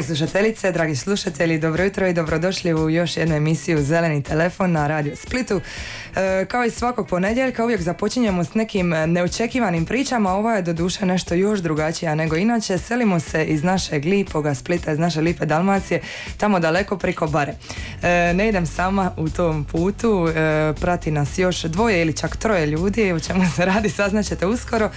Drage slušateljice, dragi slušatelji, dobro jutro i dobrodošli u još jednu emisiju Zeleni telefon na Radio Splitu. E, kao i svakog ponedjeljka uvijek započinjemo s nekim neočekivanim pričama, ovo je doduše nešto još drugačije nego inače. Selimo se iz našeg lipoga Splita, iz naše lipe Dalmacije, tamo daleko priko bare. E, ne idem sama u tom putu, e, prati nas još dvoje ili čak troje ljudi, o čemu se radi saznaćete uskoro.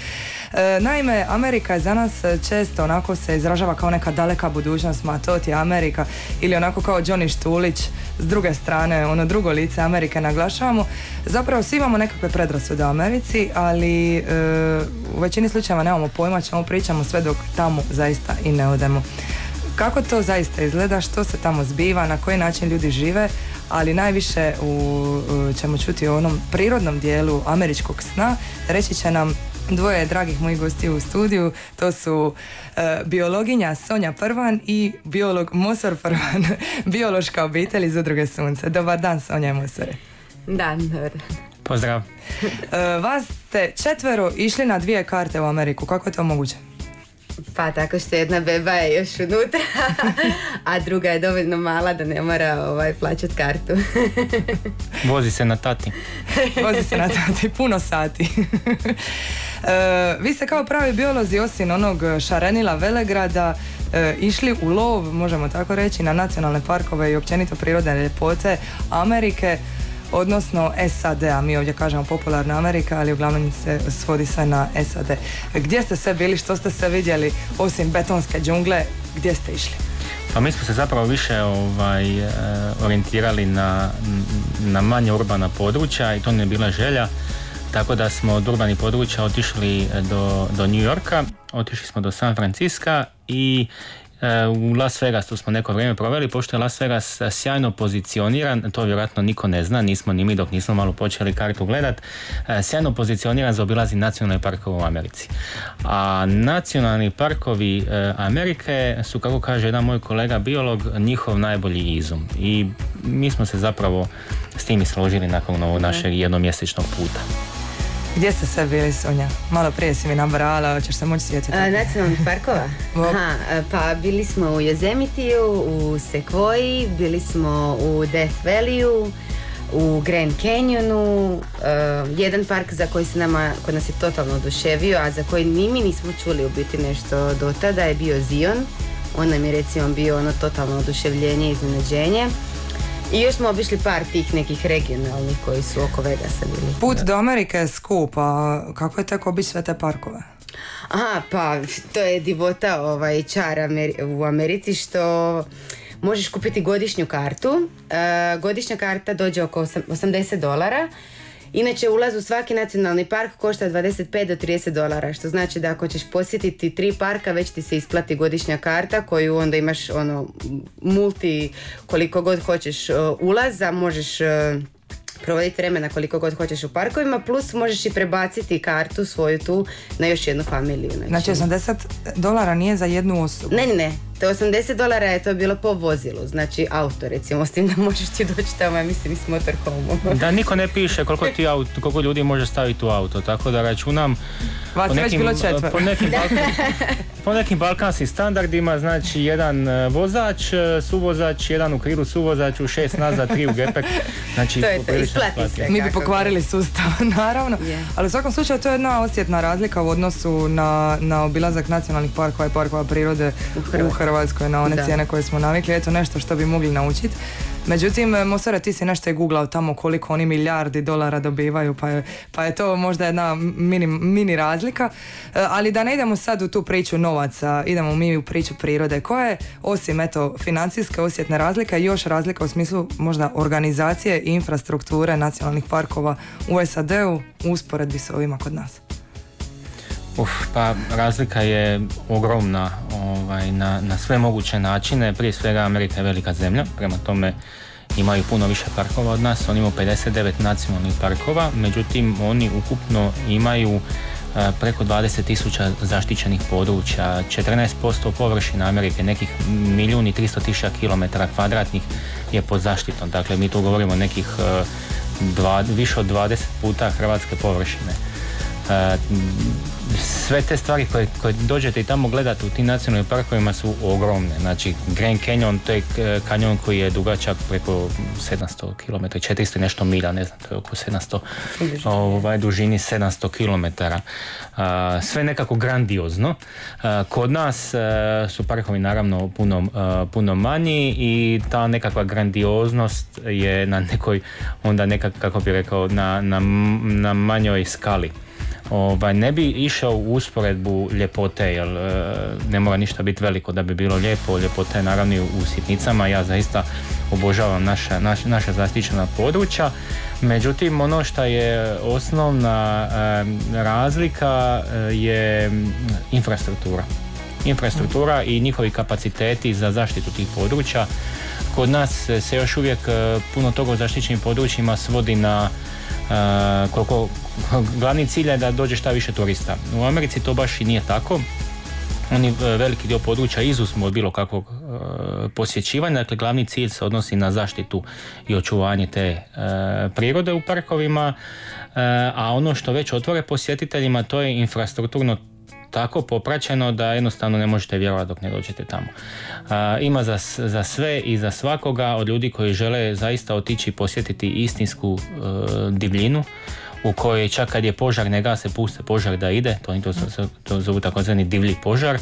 E, naime, Amerika je za nas često onako se izražava kao neka daleka budućnost, ma to ti je Amerika, ili onako kao Johnny Štulić s druge strane, ono drugo lice Amerike naglašavamo. Zapravo svi imamo nekakve predrasude o Americi, ali e, u većini slučajeva nemamo pojma čemu pričamo sve dok tamo zaista i ne odemo. Kako to zaista izgleda, što se tamo zbiva, na koji način ljudi žive, ali najviše u, u ćemo čuti o onom prirodnom dijelu američkog sna, reći će nam dvoje dragih mojih gosti u studiju, to su e, biologinja Sonja Prvan i biolog Mosor Prvan, biološka obitelj iz Udruge Sunce. Dobar dan Sonja i Mosore. Dan, dobar dan. Pozdrav. E, vas ste četvero išli na dvije karte u Ameriku, kako je to moguće? Pa tako što jedna beba je još unutra, a druga je dovoljno mala da ne mora ovaj, plaćat kartu. Vozi se na tati. Vozi se na tati puno sati. E, vi ste kao pravi biolozi osim onog šarenila Velegrada e, išli u lov, možemo tako reći, na nacionalne parkove i općenito prirodne ljepote Amerike odnosno SAD, a mi ovdje kažemo popularna Amerika, ali uglavnom se svodi sve na SAD. Gdje ste sve bili, što ste sve vidjeli, osim betonske džungle, gdje ste išli? Pa mi smo se zapravo više ovaj, e, orijentirali na, na manje urbana područja i to ne bila želja. Tako da smo od urbanih područja otišli do, do New Yorka, otišli smo do San Francisca i E, u Las Vegasu smo neko vrijeme proveli, pošto je Las Vegas sjajno pozicioniran, to vjerojatno niko ne zna, nismo ni mi dok nismo malo počeli kartu gledat, e, sjajno pozicioniran za obilazi nacionalne parkove u Americi. A nacionalni parkovi e, Amerike su, kako kaže jedan moj kolega biolog, njihov najbolji izum. I mi smo se zapravo s tim i složili nakon ovog našeg jednomjesečnog puta. Gdje ste sve bili, Sonja? Malo prije si mi nabrala, hoćeš se moći sjetiti? nacionalnih parkova? Aha, pa bili smo u Yosemitiju, u Sequoia, bili smo u Death Valleyu, u Grand Canyonu, jedan park za koji se nama, kod nas je totalno oduševio, a za koji ni mi nismo čuli u biti nešto do tada je bio Zion. On nam je recimo bio ono totalno oduševljenje i iznenađenje. I još smo obišli par tih nekih regionalnih koji su oko Vegasa bili. Put do Amerike je skup, a kako je tako obići sve te parkove? Aha, pa to je divota ovaj, čar u Americi što možeš kupiti godišnju kartu. E, godišnja karta dođe oko 80 dolara Inače, ulaz u svaki nacionalni park košta 25 do 30 dolara, što znači da ako ćeš posjetiti tri parka, već ti se isplati godišnja karta koju onda imaš ono multi koliko god hoćeš uh, ulaza, možeš uh, provoditi vremena koliko god hoćeš u parkovima, plus možeš i prebaciti kartu svoju tu na još jednu familiju. Znači, znači 80 dolara nije za jednu osobu? Ne, ne, ne. To 80 dolara je to bilo po vozilu, znači auto recimo, s tim da možeš ti doći tamo, ja mislim, s motorhomom. Da, niko ne piše koliko, ti auto, koliko ljudi može staviti u auto, tako da računam Vas po nekim, po nekim, po nekim balkanskim standardima, znači jedan e, vozač, e, suvozač, jedan u krilu suvozač, u šest nazad, tri u gepek. Znači, to je to, isplati se. Mi bi pokvarili sustav, naravno. Ali u svakom slučaju to je jedna osjetna razlika u odnosu na, na obilazak nacionalnih parkova i parkova prirode u Hrvatskoj, na one cijene koje smo navikli. Eto nešto što bi mogli naučiti. Međutim, e, Mosara, ti si nešto je googlao tamo koliko oni milijardi dolara dobivaju, pa je, pa je to možda jedna mini, mini razlika. E, ali da ne idemo sad u tu priču novaca, idemo mi u priču prirode. Koja je, osim eto, financijske osjetne razlike, još razlika u smislu možda organizacije i infrastrukture nacionalnih parkova u SAD-u u usporedbi s ovima kod nas? Uf, pa razlika je ogromna ovaj, na, na sve moguće načine. Prije svega Amerika je velika zemlja, prema tome imaju puno više parkova od nas, oni imaju 59 nacionalnih parkova, međutim oni ukupno imaju e, preko 20.000 zaštićenih područja, 14% površina Amerike, nekih milijun i 300 tisuća kilometara kvadratnih je pod zaštitom. Dakle, mi tu govorimo nekih e, dva, više od 20 puta hrvatske površine. Sve te stvari koje, koje dođete i tamo gledate u tim nacionalnim parkovima su ogromne. Znači Grand Canyon, to je e, kanjon koji je dugačak preko 700 km, 400 nešto milja, ne znam, to je oko 700, ovaj, dužini 700 km. sve nekako grandiozno. kod nas e, su parkovi naravno puno, puno manji i ta nekakva grandioznost je na nekoj, onda nekako, kako bi rekao, na, na, na manjoj skali ovaj, ne bi išao u usporedbu ljepote, jer e, ne mora ništa biti veliko da bi bilo lijepo, ljepote je naravno u sitnicama, ja zaista obožavam naša, naša, naša zaštićena područja, međutim ono što je osnovna e, razlika e, je infrastruktura. Infrastruktura i njihovi kapaciteti za zaštitu tih područja. Kod nas se još uvijek puno toga u zaštićenim područjima svodi na koliko glavni cilj je da dođe šta više turista. U Americi to baš i nije tako. Oni e, veliki dio područja izuzmu od bilo kakvog e, posjećivanja, dakle glavni cilj se odnosi na zaštitu i očuvanje te e, prirode u parkovima, a ono što već otvore posjetiteljima to je infrastrukturno tako popraćeno da jednostavno ne možete vjerovati dok ne dođete tamo. ima za, za sve i za svakoga od ljudi koji žele zaista otići i posjetiti istinsku divljinu u kojoj čak kad je požar ne gase, puste požar da ide, to oni to, to zovu takozvani divlji požar, e,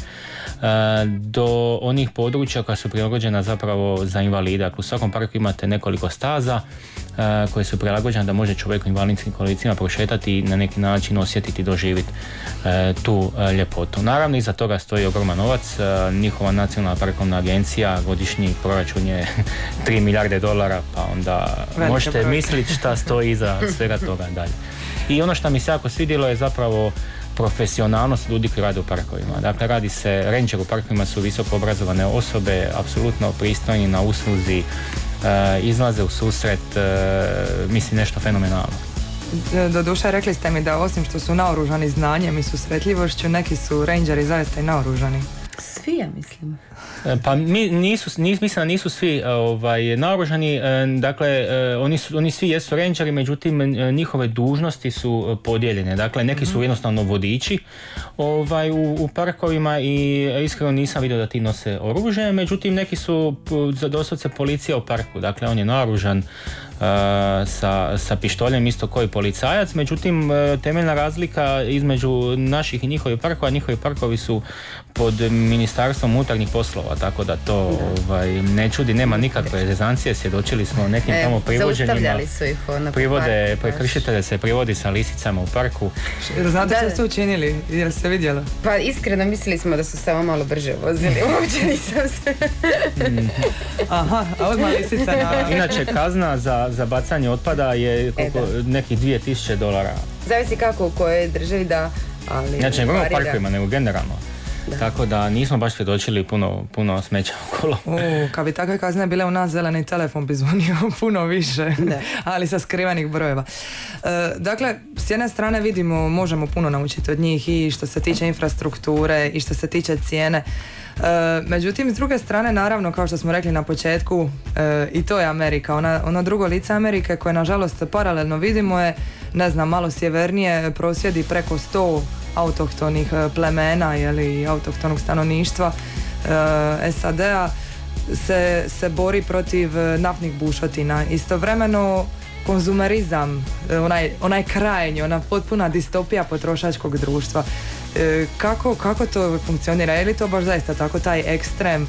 do onih područja koja su prilagođena zapravo za invalida. U svakom parku imate nekoliko staza e, koje su prilagođene da može čovjek u invalidskim kolicima prošetati i na neki način osjetiti, doživjeti e, tu ljepotu. Naravno, iza toga stoji ogroman novac. Njihova nacionalna parkovna agencija, godišnji proračun je 3 milijarde dolara, pa onda možete misliti šta stoji iza svega toga dalje. I ono što mi se jako svidjelo je zapravo profesionalnost ljudi koji rade u parkovima. Dakle, radi se, ranger u parkovima su visoko obrazovane osobe, apsolutno pristojni na usluzi, izlaze u susret, e, mislim nešto fenomenalno. Do duše rekli ste mi da osim što su naoružani znanjem i susretljivošću, neki su rangeri zaista i naoružani. Svi, ja mislim. E, pa mi, nisu, nis, mislim da nisu svi e, ovaj, naoružani, e, dakle oni, su, oni svi jesu rangeri, međutim njihove dužnosti su podijeljene, dakle neki su mhm. jednostavno vodiči ovaj, u, u parkovima i iskreno nisam vidio da ti nose oružje, međutim neki su doslovce policija u parku, dakle on je naoružan sa, sa pištoljem isto koji policajac, međutim temeljna razlika između naših i njihovih parkova, njihovi parkovi su pod ministarstvom unutarnjih poslova, tako da to ovaj, ne čudi, nema nikakve rezancije, svjedočili smo nekim e, tamo privođenjima. su ih ono, Privode, prekršitelje se privodi sa lisicama u parku. Znate što su učinili? Jel ste vidjeli? Pa iskreno mislili smo da su samo malo brže vozili, uopće nisam se... Aha, a odmah lisica na... Inače, kazna za, za bacanje otpada je e, koliko, e, nekih 2000 dolara. Zavisi kako u kojoj državi da, ali... Znači, ne govorimo parkovima, nego generalno. Tako da nismo baš svjedočili puno, puno smeća okolo. U, kad bi takve kazne bile u nas, zeleni telefon bi zvonio puno više, ali sa skrivenih brojeva. E, dakle, s jedne strane vidimo, možemo puno naučiti od njih i što se tiče infrastrukture i što se tiče cijene. E, međutim, s druge strane, naravno, kao što smo rekli na početku, e, i to je Amerika. Ona, ono drugo lice Amerike koje, nažalost, paralelno vidimo je, ne znam, malo sjevernije prosvjedi preko sto autohtonih e, plemena ili autohtonog stanovništva SAD-a se, se bori protiv naftnih bušotina. Istovremeno konzumerizam, onaj, onaj krajnji, ona potpuna distopija potrošačkog društva. Kako, kako to funkcionira? Je li to baš zaista tako taj ekstrem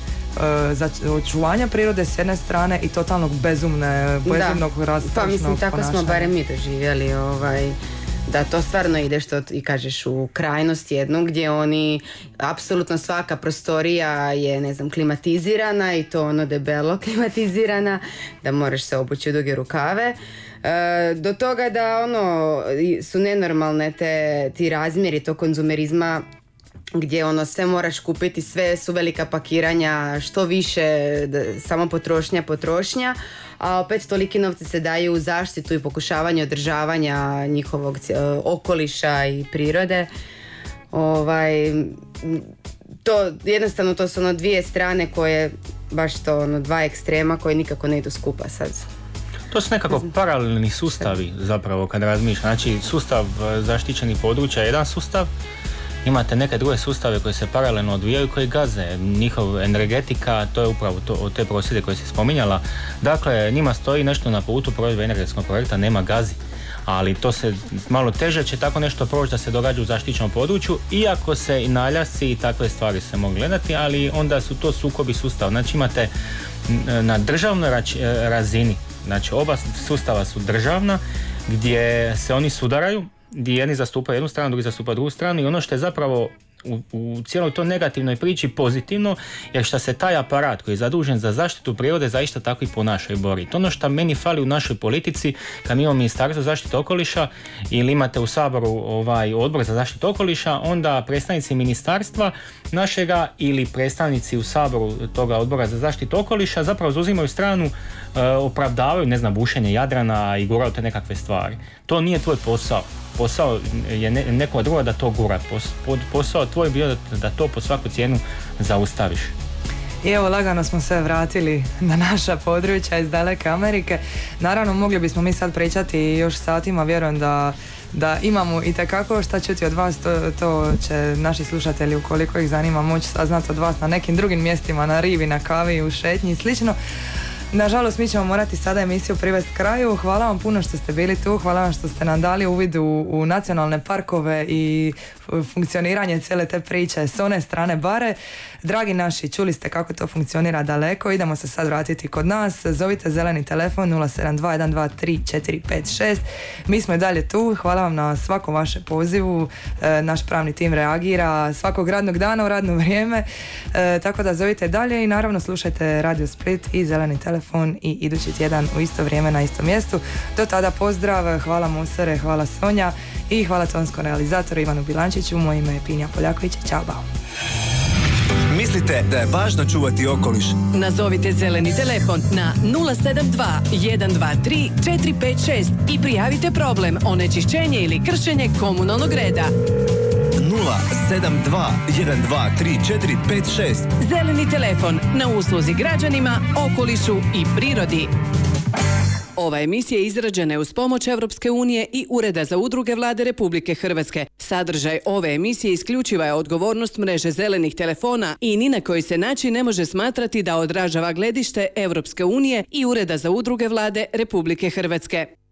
za očuvanja prirode s jedne strane i totalnog bezumne, bezumnog da. Pa mislim tako smo barem mi doživjeli ovaj, da to stvarno ide što i kažeš u krajnost jednu gdje oni apsolutno svaka prostorija je ne znam klimatizirana i to ono debelo klimatizirana da moraš se obući u duge rukave. E, do toga da ono su nenormalne te ti razmjeri to konzumerizma gdje ono sve moraš kupiti, sve su velika pakiranja, što više samo potrošnja, potrošnja, a opet toliki novci se daju u zaštitu i pokušavanje održavanja njihovog e, okoliša i prirode. Ovaj, to jednostavno to su ono dvije strane koje baš to ono dva ekstrema koje nikako ne idu skupa sad. To su nekako paralelni sustavi zapravo kad razmišljam. Znači sustav e, zaštićenih područja je jedan sustav, imate neke druge sustave koje se paralelno odvijaju koji gaze. Njihov energetika, to je upravo to, te prosjede koje si spominjala. Dakle, njima stoji nešto na putu provedbe energetskog projekta, nema gazi ali to se malo teže će tako nešto proći da se događa u zaštićenom području, iako se i naljasci i takve stvari se mogu gledati, ali onda su to sukobi sustava. Znači imate na državnoj razini, znači oba sustava su državna, gdje se oni sudaraju, gdje jedni zastupaju jednu stranu, drugi zastupaju drugu stranu i ono što je zapravo u, u cijeloj toj negativnoj priči pozitivno je što se taj aparat koji je zadužen za zaštitu prirode zaista tako i ponaša i bori. To ono što meni fali u našoj politici kad mi imamo ministarstvo zaštite okoliša ili imate u Saboru ovaj odbor za zaštitu okoliša, onda predstavnici ministarstva našega ili predstavnici u Saboru toga odbora za zaštitu okoliša zapravo zauzimaju stranu, e, opravdavaju, ne znam, bušenje Jadrana i guraju te nekakve stvari. To nije tvoj posao posao je ne, neko drugo da to gura. Posao tvoj bio da, to po svaku cijenu zaustaviš. I evo lagano smo se vratili na naša područja iz daleke Amerike. Naravno mogli bismo mi sad pričati još satima, vjerujem da da imamo i tekako šta čuti od vas, to, to će naši slušatelji ukoliko ih zanima moći saznati od vas na nekim drugim mjestima, na rivi, na kavi, u šetnji i slično. Nažalost, mi ćemo morati sada emisiju privesti kraju. Hvala vam puno što ste bili tu, hvala vam što ste nam dali uvid u, nacionalne parkove i funkcioniranje cijele te priče s one strane bare. Dragi naši, čuli ste kako to funkcionira daleko, idemo se sad vratiti kod nas. Zovite zeleni telefon 072123456. Mi smo i dalje tu, hvala vam na svakom vašem pozivu. E, naš pravni tim reagira svakog radnog dana u radno vrijeme, e, tako da zovite dalje i naravno slušajte Radio Split i zeleni telefon i idući tjedan u isto vrijeme na istom mjestu. Do tada pozdrav, hvala Musare, hvala Sonja i hvala tonskom realizatoru Ivanu Bilančiću. Moje ime je Pinja Poljaković. Ćao, bao. Mislite da je važno čuvati okoliš? Nazovite zeleni telefon na 072 123 456 i prijavite problem onečišćenje ili kršenje komunalnog reda. 072 123 456 Zeleni telefon na usluzi građanima, okolišu i prirodi. Ova emisija izrađena je uz pomoć Europske unije i Ureda za udruge vlade Republike Hrvatske. Sadržaj ove emisije isključiva je odgovornost mreže zelenih telefona i ni na koji se način ne može smatrati da odražava gledište Europske unije i Ureda za udruge vlade Republike Hrvatske.